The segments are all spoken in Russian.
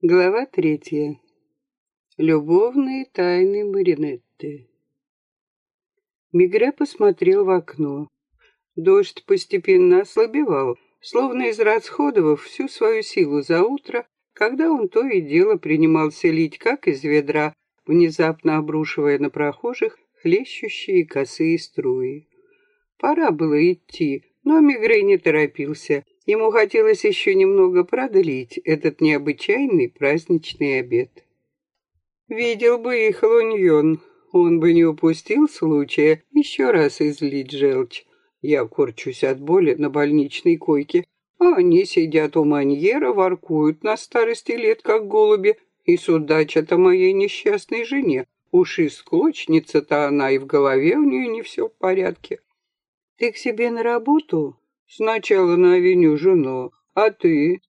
Глава третья. Любовные тайны Маринетты. Мигре посмотрел в окно. Дождь постепенно ослабевал, словно израсходовав всю свою силу за утро, когда он то и дело принимался лить, как из ведра, внезапно обрушивая на прохожих хлещущие косые струи. Пора было идти, но Мигре не торопился — Ему хотелось еще немного продлить этот необычайный праздничный обед. Видел бы их Луньон, он бы не упустил случая еще раз излить желчь. Я корчусь от боли на больничной койке, а они сидят у маньера, воркуют на старости лет, как голуби, и судачат о моей несчастной жене. Уж и склочница-то она, и в голове у нее не все в порядке. Ты к себе на работу? Сначала на авеню жену, а ты?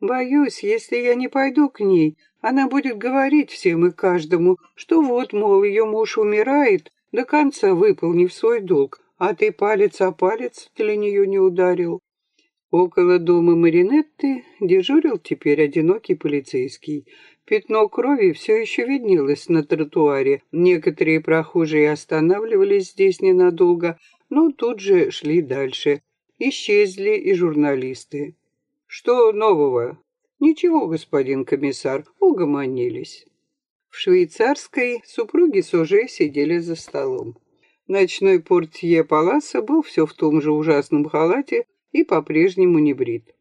Боюсь, если я не пойду к ней, она будет говорить всем и каждому, что вот, мол, ее муж умирает, до конца выполнив свой долг, а ты палец о палец для нее не ударил. Около дома Маринетты дежурил теперь одинокий полицейский. Пятно крови все еще виднелось на тротуаре. Некоторые прохожие останавливались здесь ненадолго, но тут же шли дальше. Исчезли и журналисты. Что нового? Ничего, господин комиссар, угомонились. В швейцарской супруги Соже сидели за столом. Ночной портье Паласа был все в том же ужасном халате и по-прежнему не брит.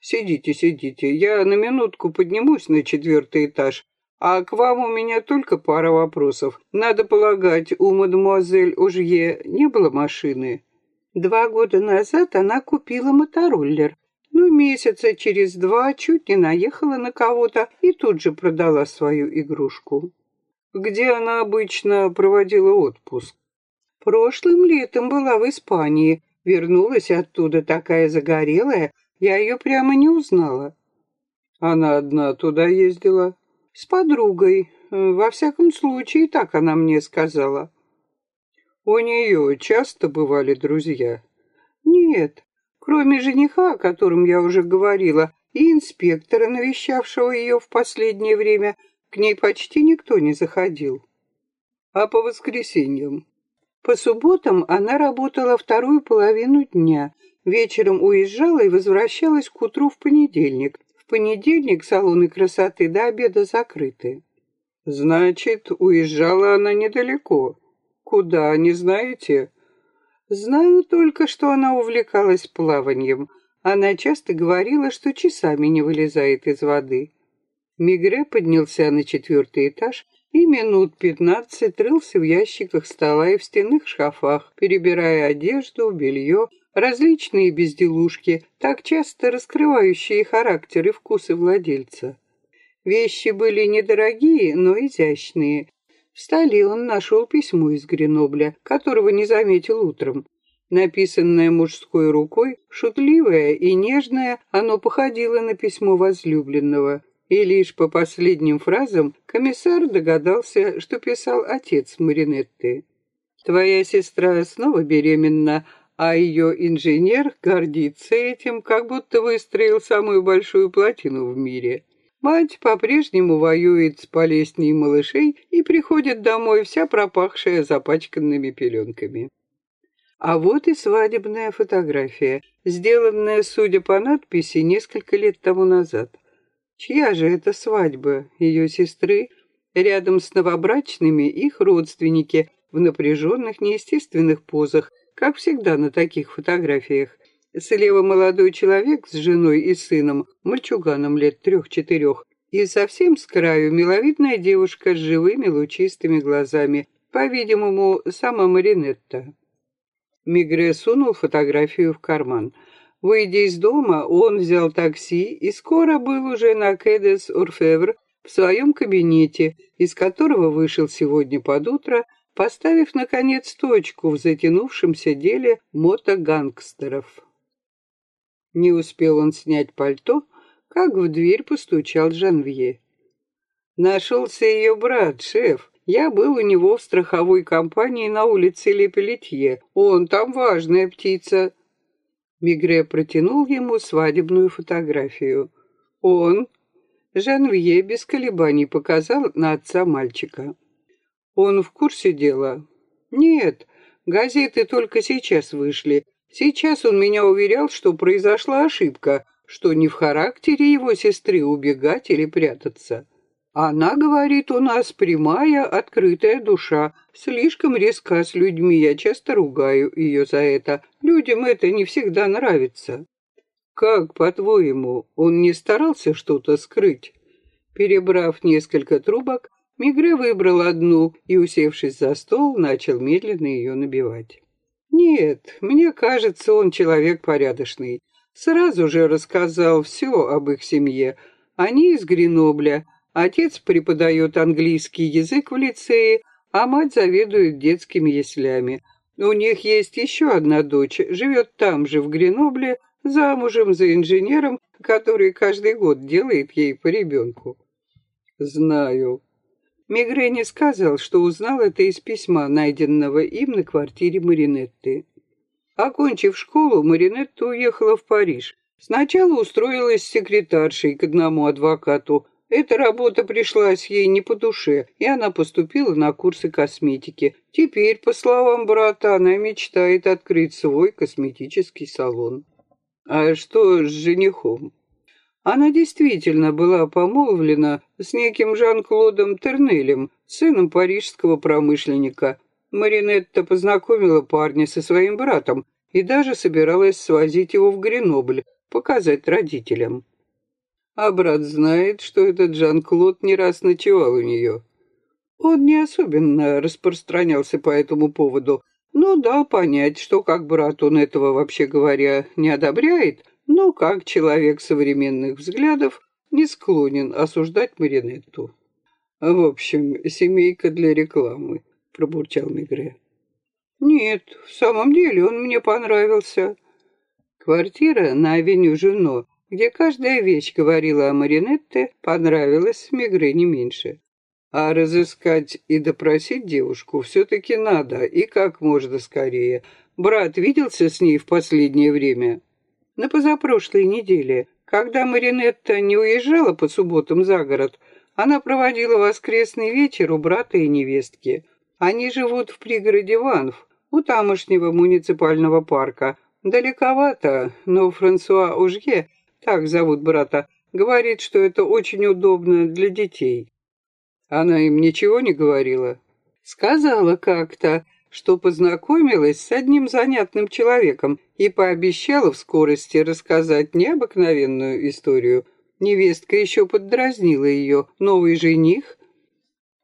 «Сидите, сидите, я на минутку поднимусь на четвертый этаж, а к вам у меня только пара вопросов. Надо полагать, у мадемуазель Ожье не было машины?» Два года назад она купила мотороллер. Ну, месяца через два чуть не наехала на кого-то и тут же продала свою игрушку. Где она обычно проводила отпуск? Прошлым летом была в Испании. Вернулась оттуда такая загорелая, я ее прямо не узнала. Она одна туда ездила? С подругой. Во всяком случае, так она мне сказала. У нее часто бывали друзья? Нет, кроме жениха, о котором я уже говорила, и инспектора, навещавшего ее в последнее время, к ней почти никто не заходил. А по воскресеньям? По субботам она работала вторую половину дня, вечером уезжала и возвращалась к утру в понедельник. В понедельник салоны красоты до обеда закрыты. Значит, уезжала она недалеко. Куда, не знаете? Знаю только, что она увлекалась плаванием. Она часто говорила, что часами не вылезает из воды. Мигре поднялся на четвертый этаж и минут пятнадцать рылся в ящиках стола и в стенных шкафах, перебирая одежду, белье, различные безделушки, так часто раскрывающие характер и вкусы владельца. Вещи были недорогие, но изящные, в столе он нашел письмо из Гренобля, которого не заметил утром. Написанное мужской рукой, шутливое и нежное, оно походило на письмо возлюбленного. И лишь по последним фразам комиссар догадался, что писал отец Маринетты. «Твоя сестра снова беременна, а ее инженер гордится этим, как будто выстроил самую большую плотину в мире. Мать по-прежнему воюет с полесней малышей и приходит домой вся пропахшая запачканными пеленками. А вот и свадебная фотография, сделанная, судя по надписи, несколько лет тому назад. Чья же это свадьба? Ее сестры? Рядом с новобрачными их родственники в напряженных неестественных позах, как всегда на таких фотографиях. Слева молодой человек с женой и сыном, мальчуганом лет трех-четырех, и совсем с краю миловидная девушка с живыми лучистыми глазами, по-видимому, сама Маринетта. Мигре сунул фотографию в карман. Выйдя из дома, он взял такси и скоро был уже на Кедес Орфевр в своем кабинете, из которого вышел сегодня под утро, поставив, наконец, точку в затянувшемся деле мотогангстеров. Не успел он снять пальто, как в дверь постучал Жанвье. Нашелся ее брат, шеф. Я был у него в страховой компании на улице Лепелетье. Он там важная птица. Мигре протянул ему свадебную фотографию. Он, Жанвье без колебаний показал на отца мальчика. Он в курсе дела? Нет, газеты только сейчас вышли. Сейчас он меня уверял, что произошла ошибка, что не в характере его сестры убегать или прятаться. Она, говорит, у нас прямая, открытая душа, слишком резка с людьми, я часто ругаю ее за это. Людям это не всегда нравится. Как, по-твоему, он не старался что-то скрыть? Перебрав несколько трубок, Мигре выбрал одну и, усевшись за стол, начал медленно ее набивать. Нет, мне кажется, он человек порядочный. Сразу же рассказал все об их семье. Они из Гренобля, Отец преподает английский язык в лицее, а мать заведует детскими яслями. У них есть еще одна дочь, живет там же, в Гренобле, замужем за инженером, который каждый год делает ей по ребенку. Знаю. Мигрени сказал, что узнал это из письма, найденного им на квартире Маринетты. Окончив школу, Маринетта уехала в Париж. Сначала устроилась секретаршей к одному адвокату, эта работа пришлась ей не по душе, и она поступила на курсы косметики. Теперь, по словам брата, она мечтает открыть свой косметический салон. А что с женихом? Она действительно была помолвлена с неким Жан-Клодом Тернелем, сыном парижского промышленника. Маринетта познакомила парня со своим братом и даже собиралась свозить его в Гренобль, показать родителям. А брат знает, что этот Жан-Клод не раз ночевал у нее. Он не особенно распространялся по этому поводу, но дал понять, что как брат он этого, вообще говоря, не одобряет, но как человек современных взглядов не склонен осуждать Маринетту. «В общем, семейка для рекламы», — пробурчал Мигре. «Нет, в самом деле он мне понравился». Квартира на авеню Жено где каждая вещь говорила о Маринетте, понравилась Мигре не меньше. А разыскать и допросить девушку все-таки надо, и как можно скорее. Брат виделся с ней в последнее время? На позапрошлой неделе, когда Маринетта не уезжала по субботам за город, она проводила воскресный вечер у брата и невестки. Они живут в пригороде Ванф, у тамошнего муниципального парка. Далековато, но Франсуа Ужье так зовут брата, говорит, что это очень удобно для детей. Она им ничего не говорила? Сказала как-то, что познакомилась с одним занятным человеком и пообещала в скорости рассказать необыкновенную историю. Невестка еще поддразнила ее. Новый жених?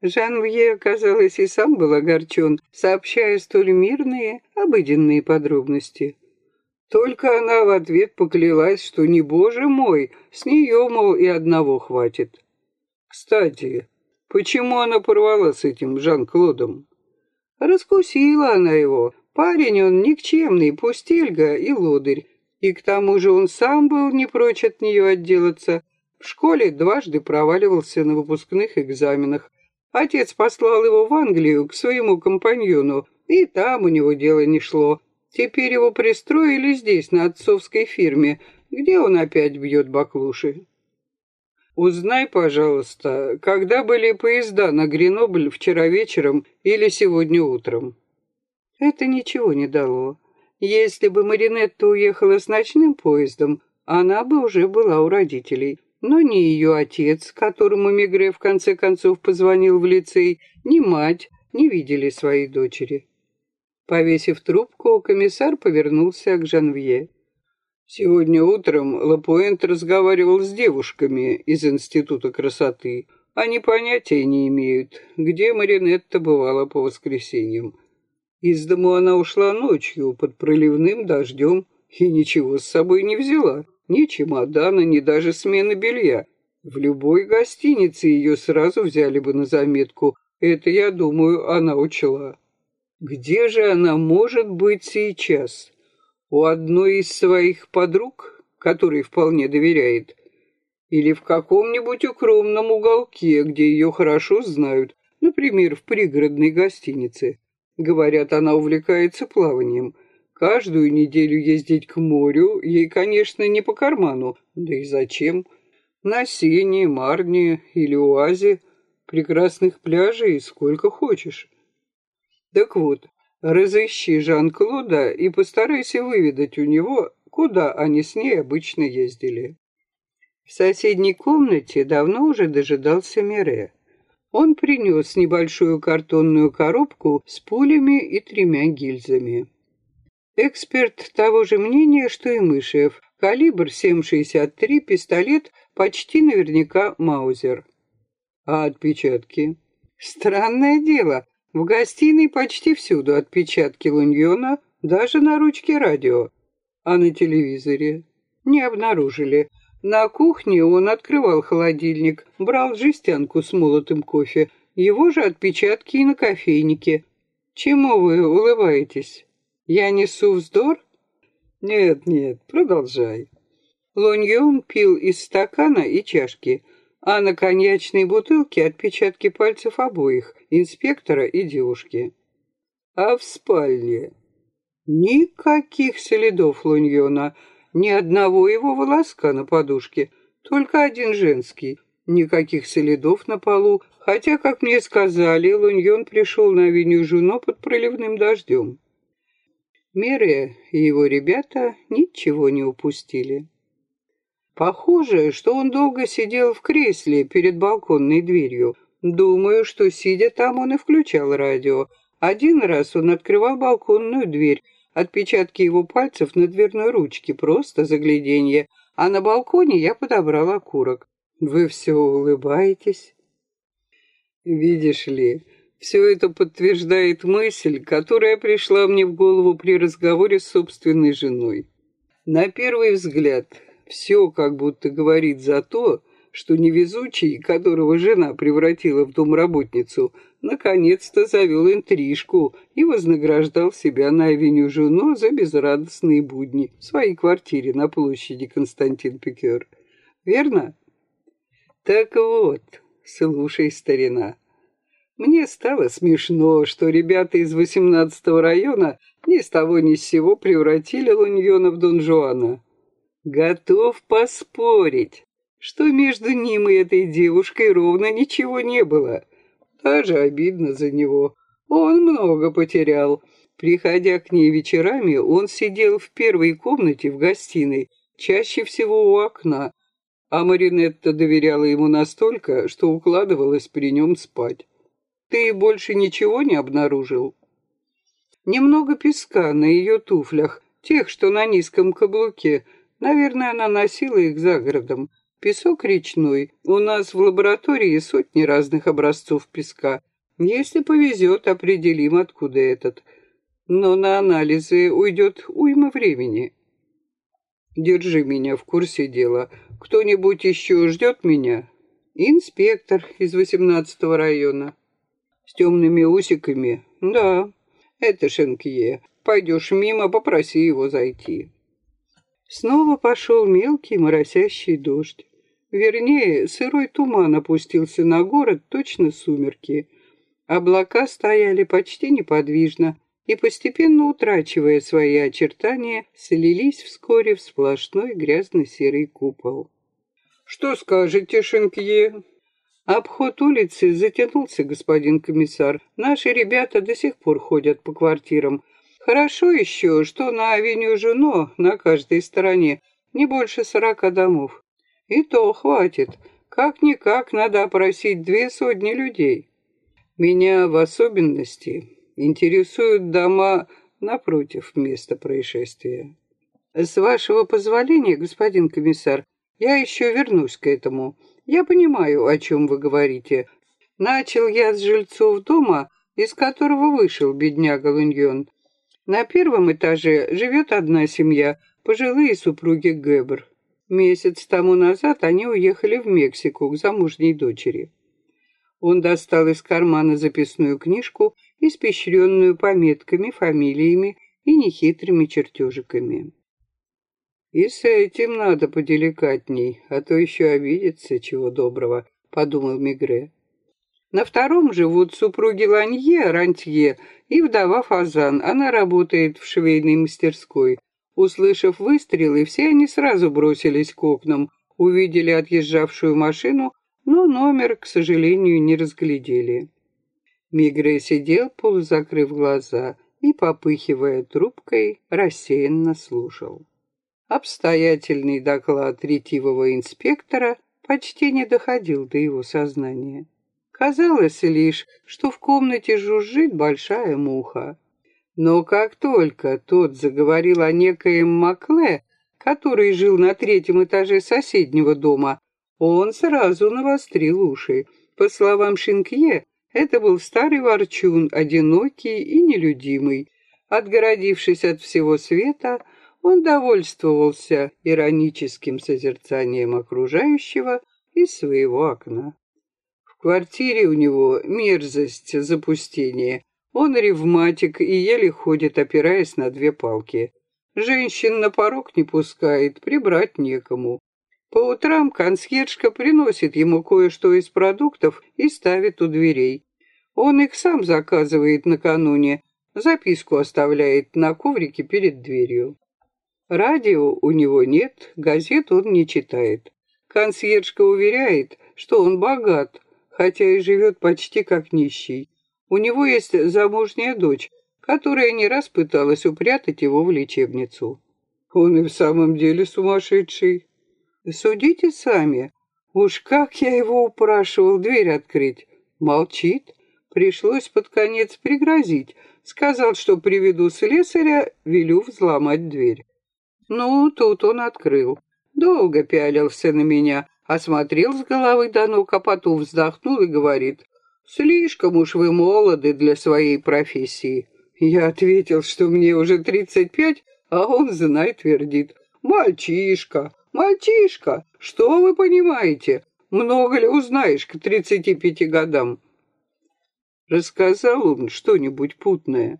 Жанвье, казалось, и сам был огорчен, сообщая столь мирные, обыденные подробности. Только она в ответ поклялась, что не боже мой, с нее, мол, и одного хватит. Кстати, почему она порвала с этим Жан-Клодом? Раскусила она его. Парень он никчемный, пустельга и лодырь. И к тому же он сам был не прочь от нее отделаться. В школе дважды проваливался на выпускных экзаменах. Отец послал его в Англию к своему компаньону, и там у него дело не шло. Теперь его пристроили здесь, на отцовской фирме, где он опять бьет баклуши. Узнай, пожалуйста, когда были поезда на Гренобль вчера вечером или сегодня утром. Это ничего не дало. Если бы Маринетта уехала с ночным поездом, она бы уже была у родителей. Но ни ее отец, которому Мигре в конце концов позвонил в лицей, ни мать не видели своей дочери. Повесив трубку, комиссар повернулся к Жанвье. Сегодня утром Лапуэнт разговаривал с девушками из Института красоты. Они понятия не имеют, где Маринетта бывала по воскресеньям. Из дому она ушла ночью под проливным дождем и ничего с собой не взяла. Ни чемодана, ни даже смены белья. В любой гостинице ее сразу взяли бы на заметку. Это, я думаю, она учла. Где же она может быть сейчас? У одной из своих подруг, которой вполне доверяет, или в каком-нибудь укромном уголке, где ее хорошо знают, например, в пригородной гостинице. Говорят, она увлекается плаванием. Каждую неделю ездить к морю ей, конечно, не по карману. Да и зачем? На Сене, Марне или Уазе прекрасных пляжей сколько хочешь. Так вот, разыщи Жан-Клода и постарайся выведать у него, куда они с ней обычно ездили. В соседней комнате давно уже дожидался Мире. Он принес небольшую картонную коробку с пулями и тремя гильзами. Эксперт того же мнения, что и Мышев. Калибр 7,63, пистолет почти наверняка Маузер. А отпечатки? Странное дело, в гостиной почти всюду отпечатки Луньона, даже на ручке радио. А на телевизоре? Не обнаружили. На кухне он открывал холодильник, брал жестянку с молотым кофе. Его же отпечатки и на кофейнике. Чему вы улыбаетесь? Я несу вздор? Нет, нет, продолжай. Лоньон пил из стакана и чашки, а на коньячной бутылке отпечатки пальцев обоих, инспектора и девушки. А в спальне? Никаких следов Луньона, ни одного его волоска на подушке, только один женский. Никаких следов на полу, хотя, как мне сказали, Луньон пришел на авеню Жуно под проливным дождем. Мере и его ребята ничего не упустили. Похоже, что он долго сидел в кресле перед балконной дверью. Думаю, что, сидя там, он и включал радио. Один раз он открывал балконную дверь, Отпечатки его пальцев на дверной ручке, просто загляденье. А на балконе я подобрал окурок. Вы все улыбаетесь? Видишь ли, все это подтверждает мысль, которая пришла мне в голову при разговоре с собственной женой. На первый взгляд, все как будто говорит за то, что невезучий, которого жена превратила в домработницу, наконец-то завел интрижку и вознаграждал себя на авеню Жуно за безрадостные будни в своей квартире на площади Константин Пикер. Верно? Так вот, слушай, старина. Мне стало смешно, что ребята из 18-го района ни с того ни с сего превратили Луньона в Дон Жуана. Готов поспорить, что между ним и этой девушкой ровно ничего не было. Даже обидно за него. Он много потерял. Приходя к ней вечерами, он сидел в первой комнате в гостиной, чаще всего у окна, а Маринетта доверяла ему настолько, что укладывалась при нем спать. Ты больше ничего не обнаружил? Немного песка на ее туфлях, тех, что на низком каблуке. Наверное, она носила их за городом. Песок речной. У нас в лаборатории сотни разных образцов песка. Если повезет, определим, откуда этот. Но на анализы уйдет уйма времени. Держи меня в курсе дела. Кто-нибудь еще ждет меня? Инспектор из 18-го района. С темными усиками? Да, это Шенкье. Пойдешь мимо, попроси его зайти. Снова пошел мелкий моросящий дождь. Вернее, сырой туман опустился на город, точно сумерки. Облака стояли почти неподвижно и, постепенно утрачивая свои очертания, слились вскоре в сплошной грязно-серый купол. «Что скажете, Шенкье?» Обход улицы затянулся, господин комиссар. Наши ребята до сих пор ходят по квартирам. Хорошо еще, что на авеню Жуно на каждой стороне не больше сорока домов. И то хватит. Как-никак надо опросить две сотни людей. Меня в особенности интересуют дома напротив места происшествия. С вашего позволения, господин комиссар, я еще вернусь к этому. Я понимаю, о чем вы говорите. Начал я с жильцов дома, из которого вышел бедняга Луньон. На первом этаже живет одна семья, пожилые супруги Гэбр. Месяц тому назад они уехали в Мексику к замужней дочери. Он достал из кармана записную книжку, испещренную пометками, фамилиями и нехитрыми чертежиками. «И с этим надо поделикатней, а то еще обидится, чего доброго», — подумал Мигре. На втором живут супруги Ланье, Рантье и вдова Фазан. Она работает в швейной мастерской. Услышав выстрелы, все они сразу бросились к окнам. Увидели отъезжавшую машину, но номер, к сожалению, не разглядели. Мигре сидел, полузакрыв глаза, и, попыхивая трубкой, рассеянно слушал. Обстоятельный доклад ретивого инспектора почти не доходил до его сознания. Казалось лишь, что в комнате жужжит большая муха. Но как только тот заговорил о некоем Макле, который жил на третьем этаже соседнего дома, он сразу навострил уши. По словам Шинкье, это был старый ворчун, одинокий и нелюдимый. Отгородившись от всего света, он довольствовался ироническим созерцанием окружающего из своего окна. Квартире у него мерзость, запустение. Он ревматик и еле ходит, опираясь на две палки. Женщин на порог не пускает, прибрать некому. По утрам консьержка приносит ему кое-что из продуктов и ставит у дверей. Он их сам заказывает накануне, записку оставляет на коврике перед дверью. Радио у него нет, газет он не читает. Консьержка уверяет, что он богат, хотя и живет почти как нищий. У него есть замужняя дочь, которая не раз пыталась упрятать его в лечебницу. Он и в самом деле сумасшедший. Судите сами. Уж как я его упрашивал дверь открыть. Молчит. Пришлось под конец пригрозить. Сказал, что приведу слесаря, велю взломать дверь. Ну, тут он открыл. Долго пялился на меня, осмотрел с головы до ног, а потом вздохнул и говорит, «Слишком уж вы молоды для своей профессии». Я ответил, что мне уже тридцать пять, а он, знай, твердит, «Мальчишка, мальчишка, что вы понимаете? Много ли узнаешь к тридцати пяти годам?» Рассказал он что-нибудь путное.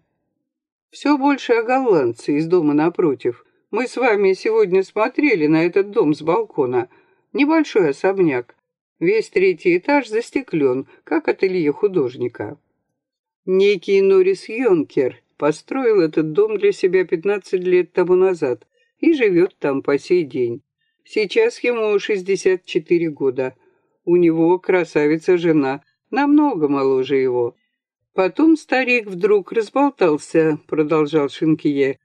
Все больше о голландце из дома напротив. Мы с вами сегодня смотрели на этот дом с балкона. Небольшой особняк. Весь третий этаж застеклен, как ателье художника. Некий Норрис Йонкер построил этот дом для себя 15 лет тому назад и живет там по сей день. Сейчас ему 64 года. У него красавица-жена, намного моложе его. Потом старик вдруг разболтался, продолжал Шинкие,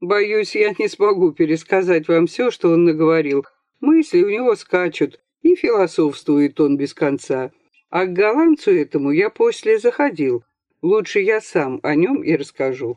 Боюсь, я не смогу пересказать вам все, что он наговорил. Мысли у него скачут, и философствует он без конца. А к голландцу этому я после заходил. Лучше я сам о нем и расскажу.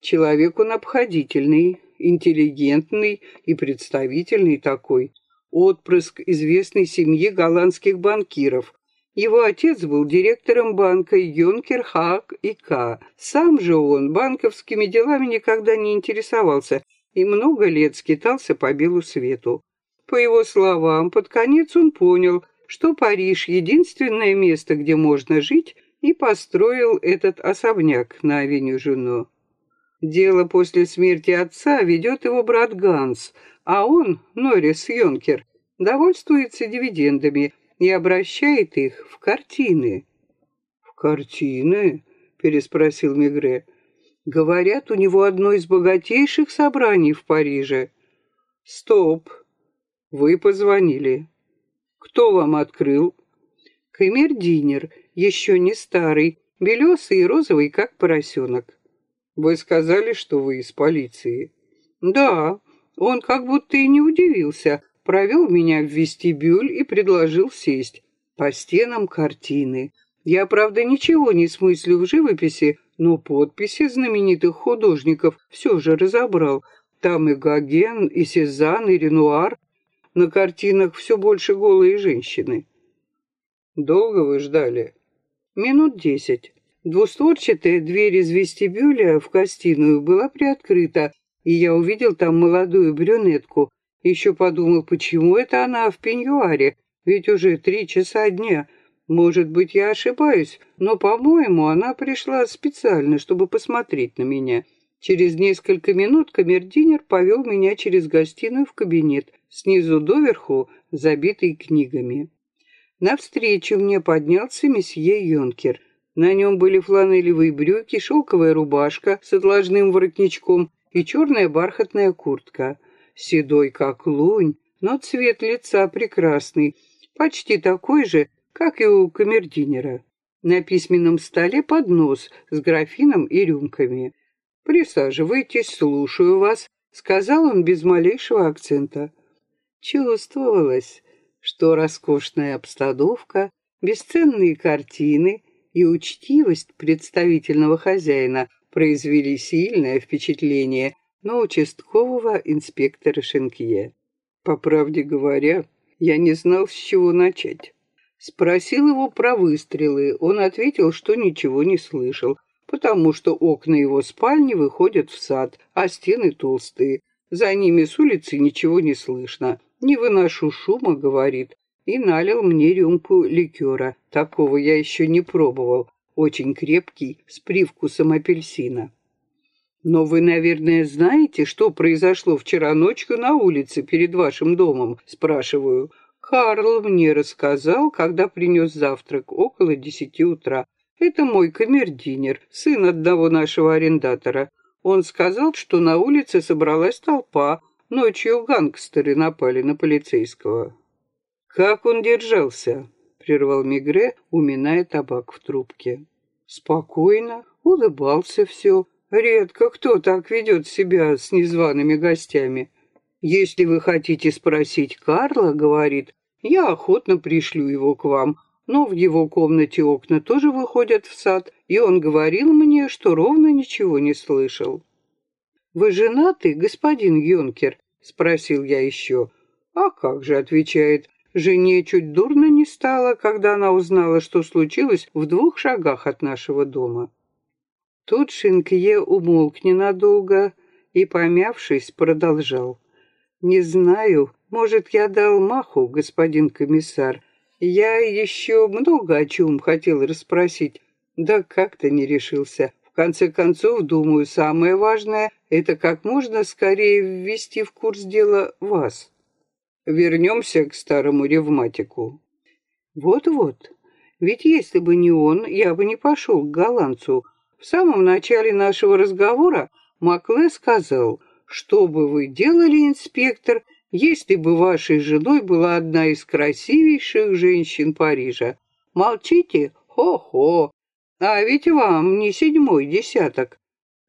Человек он обходительный, интеллигентный и представительный такой. Отпрыск известной семьи голландских банкиров, его отец был директором банка Юнкер Хак и К. Сам же он банковскими делами никогда не интересовался и много лет скитался по белу свету. По его словам, под конец он понял, что Париж — единственное место, где можно жить, и построил этот особняк на авеню Жуно. Дело после смерти отца ведет его брат Ганс, а он, Норрис Йонкер, довольствуется дивидендами и обращает их в картины. «В картины?» — переспросил Мигре. «Говорят, у него одно из богатейших собраний в Париже». «Стоп! Вы позвонили. Кто вам открыл?» «Камердинер, еще не старый, белесый и розовый, как поросенок». «Вы сказали, что вы из полиции?» «Да, он как будто и не удивился, провел меня в вестибюль и предложил сесть. По стенам картины. Я, правда, ничего не смыслю в живописи, но подписи знаменитых художников все же разобрал. Там и Гоген, и Сезанн, и Ренуар. На картинах все больше голые женщины. Долго вы ждали? Минут десять. Двустворчатая дверь из вестибюля в гостиную была приоткрыта, и я увидел там молодую брюнетку, еще подумал, почему это она в пеньюаре, ведь уже три часа дня. Может быть, я ошибаюсь, но, по-моему, она пришла специально, чтобы посмотреть на меня. Через несколько минут камердинер повел меня через гостиную в кабинет, снизу доверху, забитый книгами. Навстречу мне поднялся месье Йонкер. На нем были фланелевые брюки, шелковая рубашка с отложным воротничком и черная бархатная куртка седой как лунь, но цвет лица прекрасный, почти такой же, как и у камердинера. На письменном столе поднос с графином и рюмками. «Присаживайтесь, слушаю вас», — сказал он без малейшего акцента. Чувствовалось, что роскошная обстановка, бесценные картины и учтивость представительного хозяина произвели сильное впечатление на участкового инспектора Шенкье. По правде говоря, я не знал, с чего начать. Спросил его про выстрелы. Он ответил, что ничего не слышал, потому что окна его спальни выходят в сад, а стены толстые. За ними с улицы ничего не слышно. «Не выношу шума», — говорит, и налил мне рюмку ликера. Такого я еще не пробовал. Очень крепкий, с привкусом апельсина. Но вы, наверное, знаете, что произошло вчера ночью на улице перед вашим домом, спрашиваю. Карл мне рассказал, когда принес завтрак около десяти утра. Это мой камердинер, сын одного нашего арендатора. Он сказал, что на улице собралась толпа. Ночью гангстеры напали на полицейского. «Как он держался?» — прервал Мигре, уминая табак в трубке. «Спокойно, улыбался все. Редко кто так ведет себя с незваными гостями. Если вы хотите спросить Карла, — говорит, — я охотно пришлю его к вам, но в его комнате окна тоже выходят в сад, и он говорил мне, что ровно ничего не слышал. «Вы женаты, господин Юнкер?» — спросил я еще. «А как же», — отвечает, — «жене чуть дурно не стало, когда она узнала, что случилось в двух шагах от нашего дома». Тут Шинкье умолк ненадолго и, помявшись, продолжал. «Не знаю, может, я дал маху, господин комиссар, я еще много о чем хотел расспросить, да как-то не решился. В конце концов, думаю, самое важное — это как можно скорее ввести в курс дела вас. Вернемся к старому ревматику. Вот-вот. Ведь если бы не он, я бы не пошел к голландцу. В самом начале нашего разговора Макле сказал, что бы вы делали, инспектор, — если бы вашей женой была одна из красивейших женщин Парижа. Молчите? Хо-хо. А ведь вам не седьмой десяток.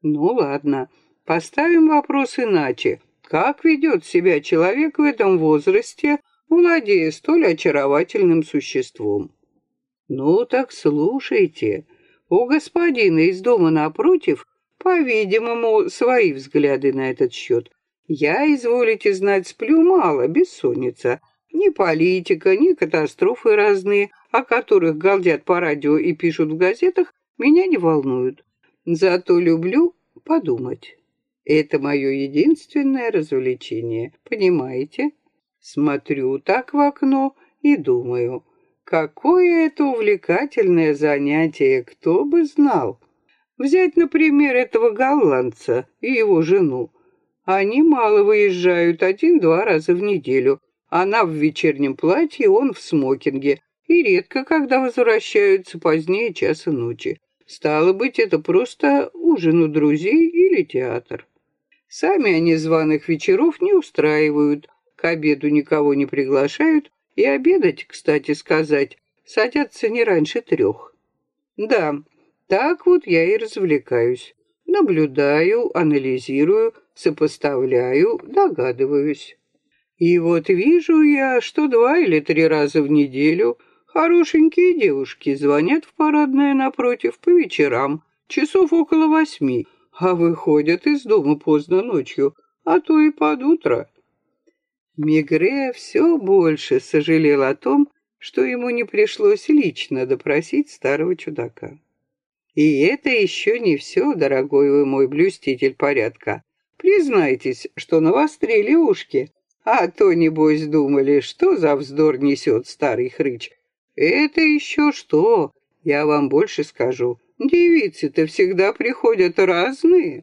Ну ладно, поставим вопрос иначе. Как ведет себя человек в этом возрасте, владея столь очаровательным существом? Ну так слушайте. У господина из дома напротив, по-видимому, свои взгляды на этот счет. Я, изволите знать, сплю мало, бессонница. Ни политика, ни катастрофы разные, о которых галдят по радио и пишут в газетах, меня не волнуют. Зато люблю подумать. Это мое единственное развлечение, понимаете? Смотрю так в окно и думаю, какое это увлекательное занятие, кто бы знал. Взять, например, этого голландца и его жену. Они мало выезжают, один-два раза в неделю. Она в вечернем платье, он в смокинге. И редко, когда возвращаются позднее часа ночи. Стало быть, это просто ужин у друзей или театр. Сами они званых вечеров не устраивают, к обеду никого не приглашают, и обедать, кстати сказать, садятся не раньше трех. Да, так вот я и развлекаюсь. Наблюдаю, анализирую, сопоставляю, догадываюсь. И вот вижу я, что два или три раза в неделю хорошенькие девушки звонят в парадное напротив по вечерам, часов около восьми, а выходят из дома поздно ночью, а то и под утро. Мигре все больше сожалел о том, что ему не пришлось лично допросить старого чудака. И это еще не все, дорогой вы мой блюститель порядка. Признайтесь, что навострили ушки. А то, небось, думали, что за вздор несет старый хрыч. Это еще что? Я вам больше скажу. Девицы-то всегда приходят разные.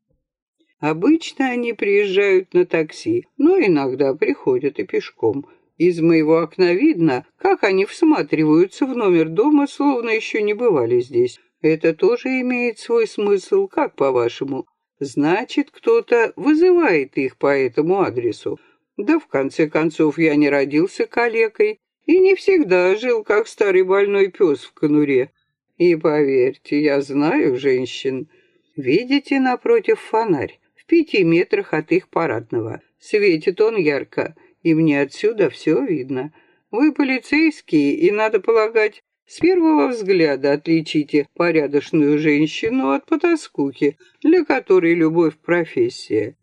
Обычно они приезжают на такси, но иногда приходят и пешком. Из моего окна видно, как они всматриваются в номер дома, словно еще не бывали здесь. Это тоже имеет свой смысл, как по-вашему? Значит, кто-то вызывает их по этому адресу. Да, в конце концов, я не родился калекой и не всегда жил, как старый больной пес в конуре. И поверьте, я знаю женщин. Видите напротив фонарь, в пяти метрах от их парадного. Светит он ярко, и мне отсюда все видно. Вы полицейские, и, надо полагать, с первого взгляда отличите порядочную женщину от потаскухи, для которой любовь профессия.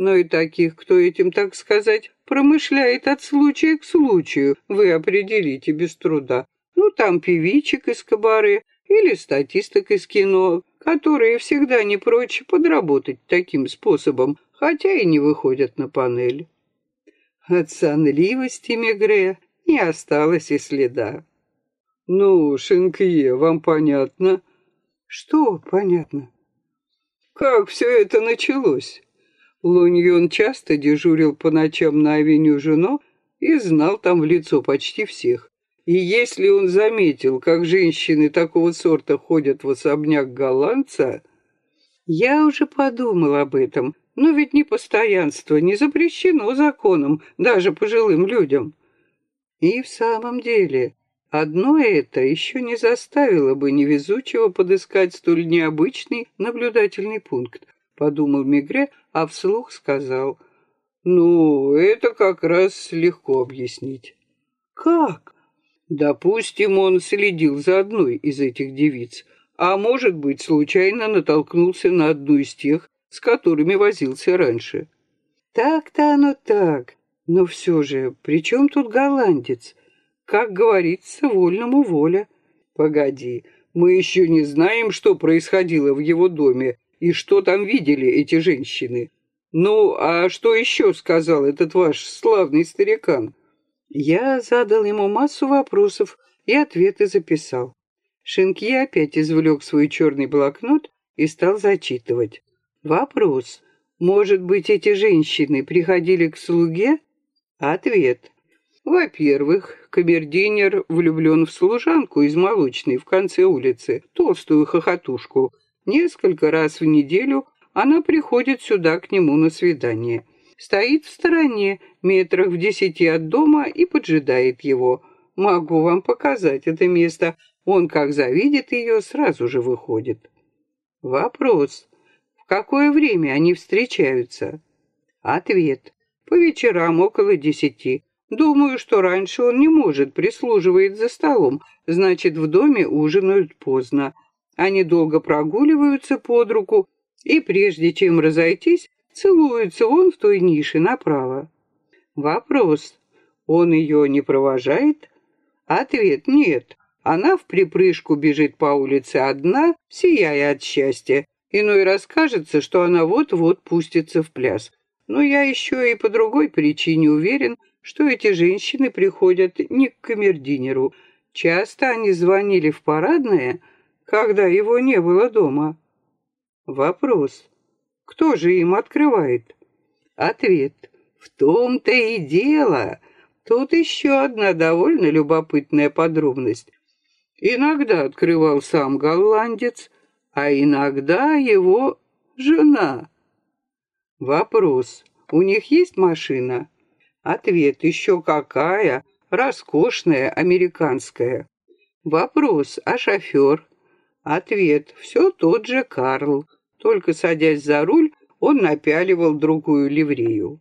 Но и таких, кто этим, так сказать, промышляет от случая к случаю, вы определите без труда. Ну, там певичек из кабары или статисток из кино, которые всегда не прочь подработать таким способом, хотя и не выходят на панель. От сонливости Мегре не осталось и следа. «Ну, Шинкье, вам понятно?» «Что понятно?» «Как все это началось?» Луньон часто дежурил по ночам на авеню Жено и знал там в лицо почти всех. И если он заметил, как женщины такого сорта ходят в особняк голландца, я уже подумал об этом, но ведь непостоянство не запрещено законом, даже пожилым людям. И в самом деле, одно это еще не заставило бы невезучего подыскать столь необычный наблюдательный пункт, подумал Мигре, а вслух сказал, «Ну, это как раз легко объяснить». «Как?» Допустим, он следил за одной из этих девиц, а может быть, случайно натолкнулся на одну из тех, с которыми возился раньше. Так-то оно так, но все же, при чем тут голландец? Как говорится, вольному воля. Погоди, мы еще не знаем, что происходило в его доме и что там видели эти женщины. Ну, а что еще сказал этот ваш славный старикан? Я задал ему массу вопросов и ответы записал. Шинкье опять извлек свой черный блокнот и стал зачитывать. Вопрос. Может быть, эти женщины приходили к слуге? Ответ. Во-первых, камердинер влюблен в служанку из молочной в конце улицы, толстую хохотушку. Несколько раз в неделю она приходит сюда к нему на свидание. Стоит в стороне, метрах в десяти от дома и поджидает его. Могу вам показать это место. Он, как завидит ее, сразу же выходит. Вопрос какое время они встречаются? Ответ. По вечерам около десяти. Думаю, что раньше он не может, прислуживает за столом, значит, в доме ужинают поздно. Они долго прогуливаются под руку, и прежде чем разойтись, целуются вон в той нише направо. Вопрос. Он ее не провожает? Ответ. Нет. Она в припрыжку бежит по улице одна, сияя от счастья. Иной раз кажется, что она вот-вот пустится в пляс. Но я еще и по другой причине уверен, что эти женщины приходят не к камердинеру. Часто они звонили в парадное, когда его не было дома. Вопрос. Кто же им открывает? Ответ. В том-то и дело. Тут еще одна довольно любопытная подробность. Иногда открывал сам голландец, а иногда его жена. Вопрос. У них есть машина? Ответ. Еще какая? Роскошная, американская. Вопрос. А шофер? Ответ. Все тот же Карл. Только садясь за руль, он напяливал другую ливрею.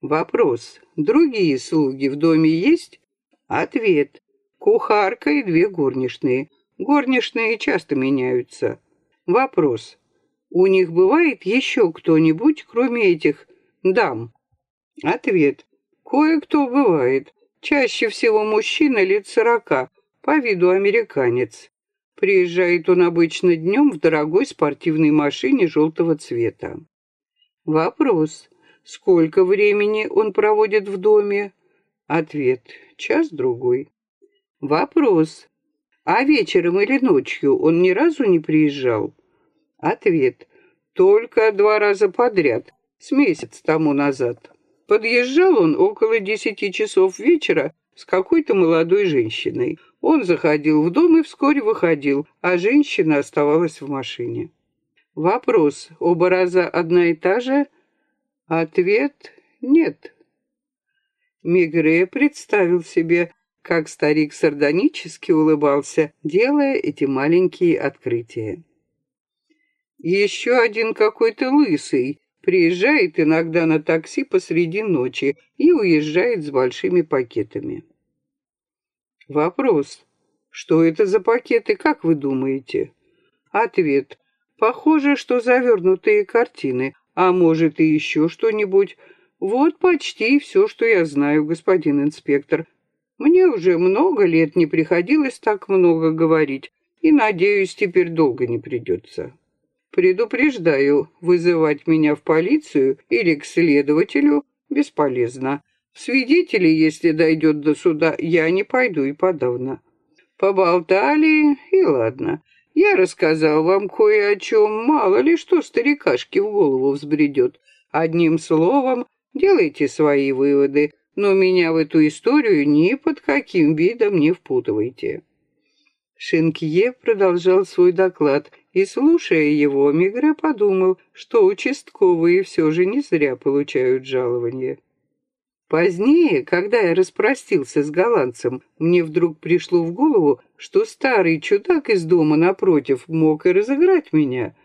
Вопрос. Другие слуги в доме есть? Ответ. Кухарка и две горничные. Горничные часто меняются. Вопрос. У них бывает еще кто-нибудь, кроме этих дам? Ответ. Кое-кто бывает. Чаще всего мужчина лет сорока, по виду американец. Приезжает он обычно днем в дорогой спортивной машине желтого цвета. Вопрос. Сколько времени он проводит в доме? Ответ. Час-другой. Вопрос. А вечером или ночью он ни разу не приезжал? Ответ. Только два раза подряд, с месяц тому назад. Подъезжал он около десяти часов вечера с какой-то молодой женщиной. Он заходил в дом и вскоре выходил, а женщина оставалась в машине. Вопрос. Оба раза одна и та же? Ответ. Нет. Мигре представил себе, как старик сардонически улыбался, делая эти маленькие открытия. Еще один какой-то лысый приезжает иногда на такси посреди ночи и уезжает с большими пакетами. Вопрос. Что это за пакеты, как вы думаете? Ответ. Похоже, что завернутые картины, а может и еще что-нибудь. Вот почти все, что я знаю, господин инспектор. Мне уже много лет не приходилось так много говорить, и, надеюсь, теперь долго не придется. Предупреждаю, вызывать меня в полицию или к следователю бесполезно. Свидетели, если дойдет до суда, я не пойду и подавно. Поболтали, и ладно. Я рассказал вам кое о чем, мало ли что старикашке в голову взбредет. Одним словом, делайте свои выводы, но меня в эту историю ни под каким видом не впутывайте». Шинкье продолжал свой доклад, и, слушая его, Мигре подумал, что участковые все же не зря получают жалование. Позднее, когда я распростился с голландцем, мне вдруг пришло в голову, что старый чудак из дома напротив мог и разыграть меня.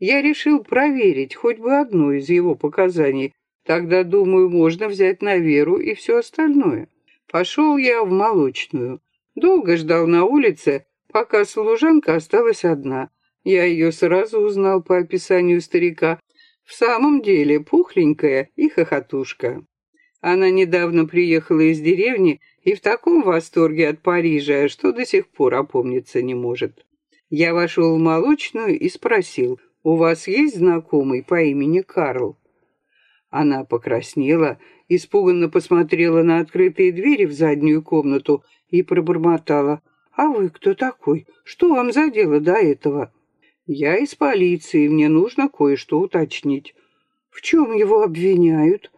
Я решил проверить хоть бы одно из его показаний. Тогда, думаю, можно взять на веру и все остальное. Пошел я в молочную. Долго ждал на улице, пока служанка осталась одна. Я ее сразу узнал по описанию старика. В самом деле пухленькая и хохотушка. Она недавно приехала из деревни и в таком восторге от Парижа, что до сих пор опомниться не может. Я вошел в молочную и спросил, «У вас есть знакомый по имени Карл?» Она покраснела, испуганно посмотрела на открытые двери в заднюю комнату и пробормотала, «А вы кто такой? Что вам за дело до этого?» «Я из полиции, мне нужно кое-что уточнить». «В чем его обвиняют?»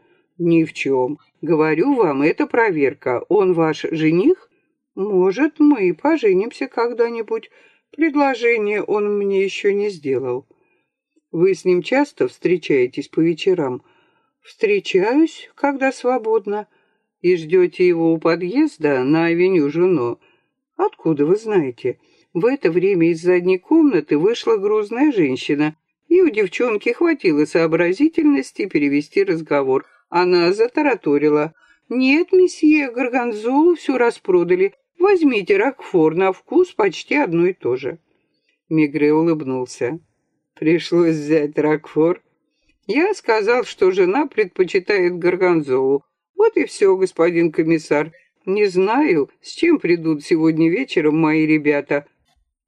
«Ни в чем. Говорю вам, это проверка. Он ваш жених?» «Может, мы поженимся когда-нибудь. Предложение он мне еще не сделал». «Вы с ним часто встречаетесь по вечерам?» «Встречаюсь, когда свободно. И ждете его у подъезда на авеню Жуно?» «Откуда вы знаете?» В это время из задней комнаты вышла грузная женщина, и у девчонки хватило сообразительности перевести разговор – она затараторила. «Нет, месье, горгонзолу все распродали. Возьмите ракфор, на вкус почти одно и то же». Мигре улыбнулся. «Пришлось взять ракфор. Я сказал, что жена предпочитает горгонзолу. Вот и все, господин комиссар. Не знаю, с чем придут сегодня вечером мои ребята.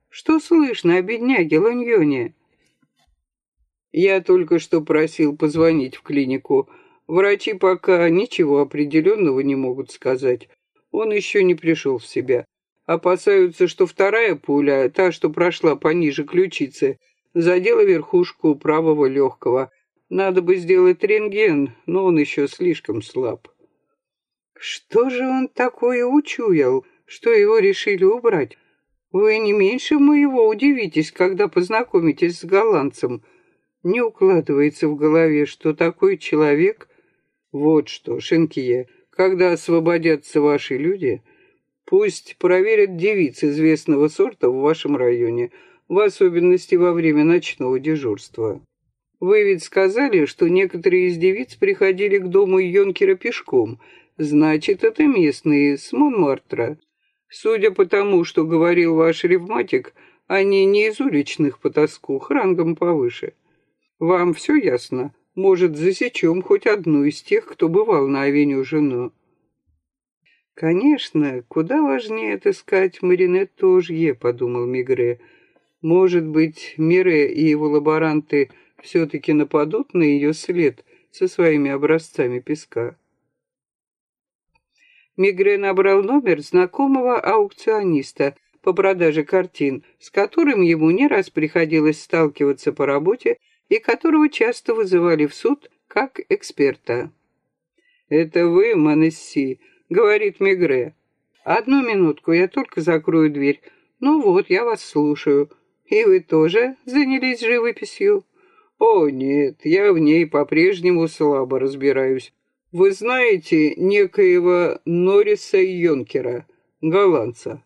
Что слышно о бедняге Ланьоне?» «Я только что просил позвонить в клинику». Врачи пока ничего определенного не могут сказать. Он еще не пришел в себя. Опасаются, что вторая пуля, та, что прошла пониже ключицы, задела верхушку правого легкого. Надо бы сделать рентген, но он еще слишком слаб. Что же он такое учуял, что его решили убрать? Вы не меньше моего удивитесь, когда познакомитесь с голландцем. Не укладывается в голове, что такой человек вот что, Шинкие, когда освободятся ваши люди, пусть проверят девиц известного сорта в вашем районе, в особенности во время ночного дежурства. Вы ведь сказали, что некоторые из девиц приходили к дому Йонкера пешком. Значит, это местные, с Монмартра. Судя по тому, что говорил ваш ревматик, они не из уличных потаскух, рангом повыше. Вам все ясно? Может, засечем хоть одну из тех, кто бывал на авеню жену. Конечно, куда важнее отыскать Маринетту Ожье, подумал Мигре. Может быть, Мире и его лаборанты все-таки нападут на ее след со своими образцами песка. Мигре набрал номер знакомого аукциониста по продаже картин, с которым ему не раз приходилось сталкиваться по работе и которого часто вызывали в суд как эксперта. «Это вы, Манесси?» — говорит Мегре. «Одну минутку, я только закрою дверь. Ну вот, я вас слушаю. И вы тоже занялись живописью?» «О, нет, я в ней по-прежнему слабо разбираюсь. Вы знаете некоего Норриса Йонкера, голландца?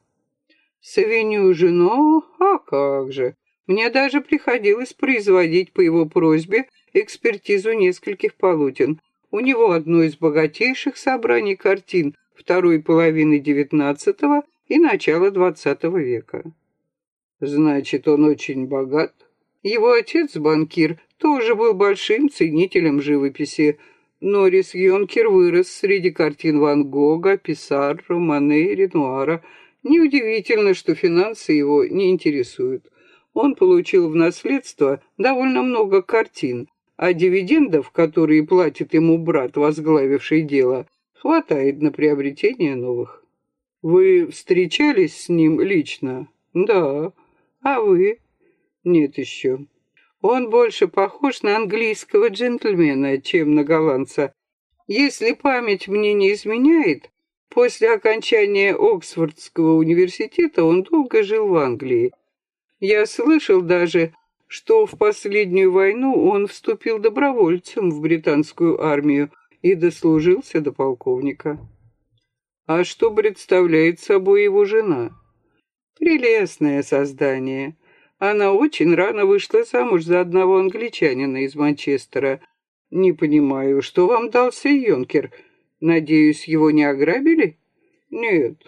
Савеню Жено? А как же. Мне даже приходилось производить по его просьбе экспертизу нескольких полотен. У него одно из богатейших собраний картин второй половины XIX и начала XX века. Значит, он очень богат? Его отец, банкир, тоже был большим ценителем живописи, Норрис Йонкер вырос среди картин Ван Гога, Писарро, Мане и Ренуара. Неудивительно, что финансы его не интересуют. Он получил в наследство довольно много картин, а дивидендов, которые платит ему брат, возглавивший дело, хватает на приобретение новых. Вы встречались с ним лично? Да. А вы? Нет еще. Он больше похож на английского джентльмена, чем на голландца. Если память мне не изменяет, после окончания Оксфордского университета он долго жил в Англии. Я слышал даже, что в последнюю войну он вступил добровольцем в британскую армию и дослужился до полковника. А что представляет собой его жена? Прелестное создание. Она очень рано вышла замуж за одного англичанина из Манчестера. Не понимаю, что вам дался Йонкер? Надеюсь, его не ограбили? Нет.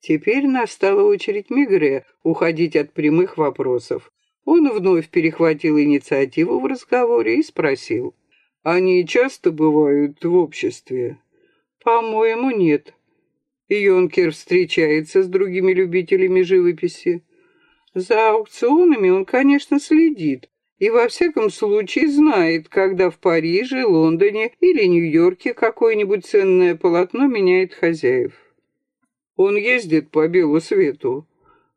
Теперь настала очередь Мигре уходить от прямых вопросов. Он вновь перехватил инициативу в разговоре и спросил. «Они часто бывают в обществе?» «По-моему, нет». Йонкер встречается с другими любителями живописи. За аукционами он, конечно, следит, и во всяком случае знает, когда в Париже, Лондоне или Нью-Йорке какое-нибудь ценное полотно меняет хозяев. Он ездит по белу свету.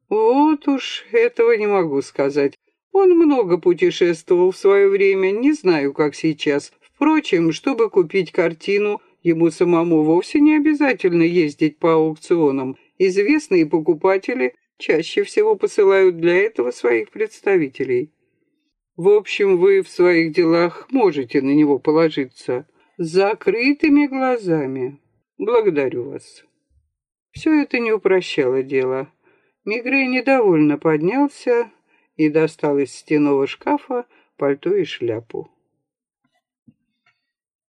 Вот уж этого не могу сказать. Он много путешествовал в свое время, не знаю, как сейчас. Впрочем, чтобы купить картину, ему самому вовсе не обязательно ездить по аукционам. Известные покупатели чаще всего посылают для этого своих представителей. В общем, вы в своих делах можете на него положиться. Закрытыми глазами. Благодарю вас. Все это не упрощало дело. Мигрей недовольно поднялся и достал из стенового шкафа пальто и шляпу.